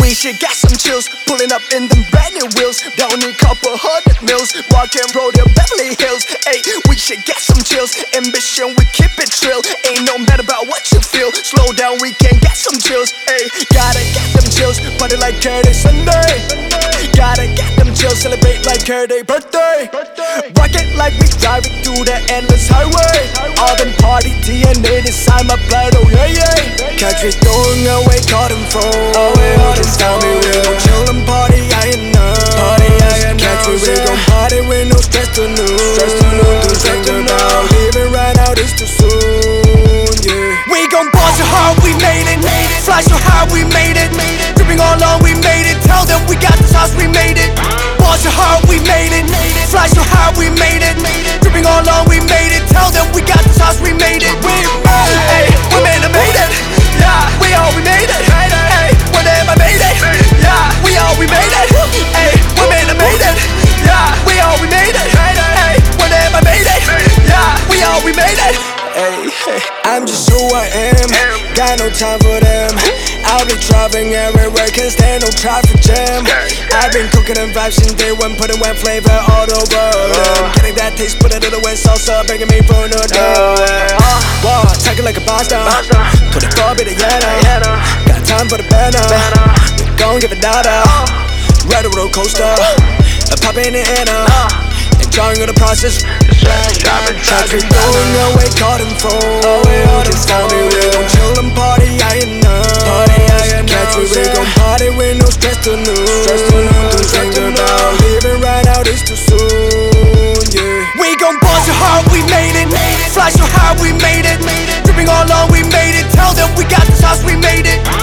We should get some chills, pulling up in them brand new wheels. Don't need couple hundred mils, walk and roll to Beverly Hills. Hey, we should get some chills. Ambition, we keep it trill. Ain't no matter about what you feel. Slow down, we can get some chills. Hey, gotta get them chills, party like Curdy Sunday. Gotta get them chills, celebrate like Curdy birthday. Rock it like we driving through the endless highway. All them party DNA inside my blood, oh yeah yeah. Me throwing away cotton phone. Oh yeah, this time we will chill and party, I ain't none. Party, I ain't Catch me, we gon' party with no stress to noon. Stress to noon, to think about leaving right now, this too soon, yeah. We gon' ball so hard, we made it. Fly so high, we made it. Dripping all on, we made it. Tell them we got this house, we made it. Ball so hard, we made it. Fly so high, we made it. Dripping all on, we made it. Tell them we got this house, we made it. It. Hey, hey, I'm just who I am. Got no time for them. I'll be driving everywhere, cause there no traffic jam. I've been cooking them vibes since day one, putting wet flavor all over them. Getting that taste, put a little wet salsa, bringing me from the door. Wow, talking like a basta. Put a car, bit of yana. Got time for the banner. We gon' give it data. Ride a roller coaster. Pop in the inner. Enjoying the process. Driving, me driving, throwing away cotton phone. Oh, all this time we will chill and party, I none. Party, I Catch me, we gon' party with no stress to noon. Stress to to think about leaving right now, this too soon, yeah. We gon' ball so hard, we made it. Fly so high, we made it. Dripping all on, we made it. Tell them we got this house, we made it.